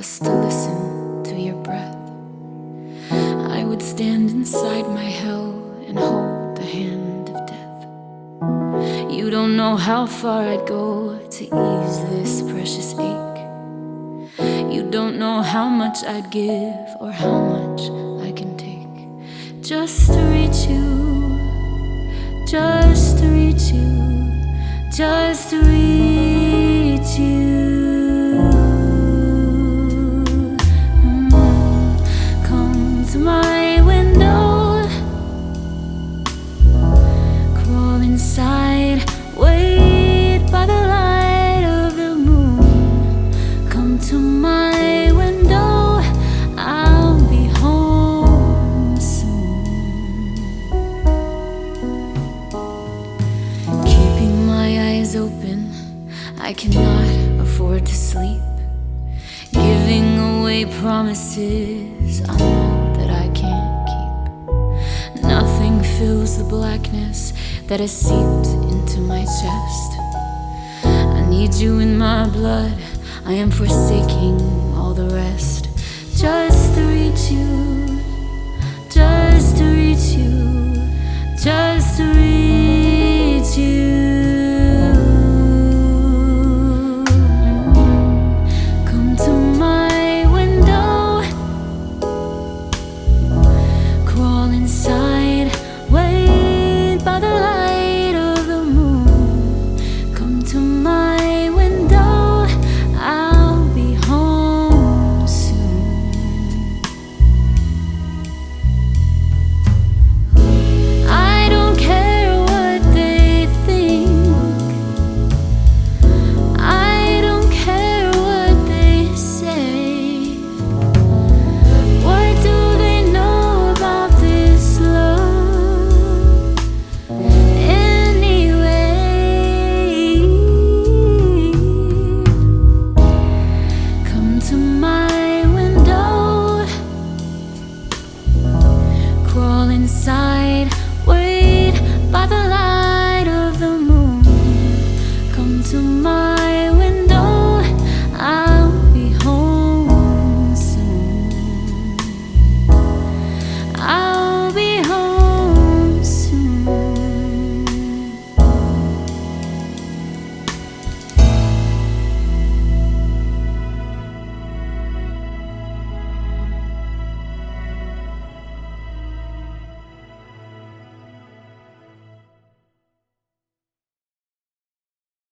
just to listen to your breath. I would stand inside my hell and hold the hand of death. You don't know how far I'd go to ease this precious ache. You don't know how much I'd give or how much I can take just to reach you, just to reach you, just to reach. Inside, wait by the light of the moon. Come to my window, I'll be home soon. Keeping my eyes open, I cannot afford to sleep. Giving away promises I know fills the blackness that has seeped into my chest. I need you in my blood. I am forsaking all the rest just to reach you.